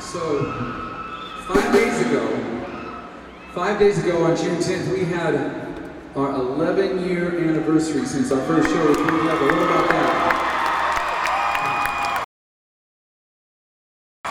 So, five days ago, five days ago on June 10th, we had our 11 year anniversary since our first show with Up. A What about that.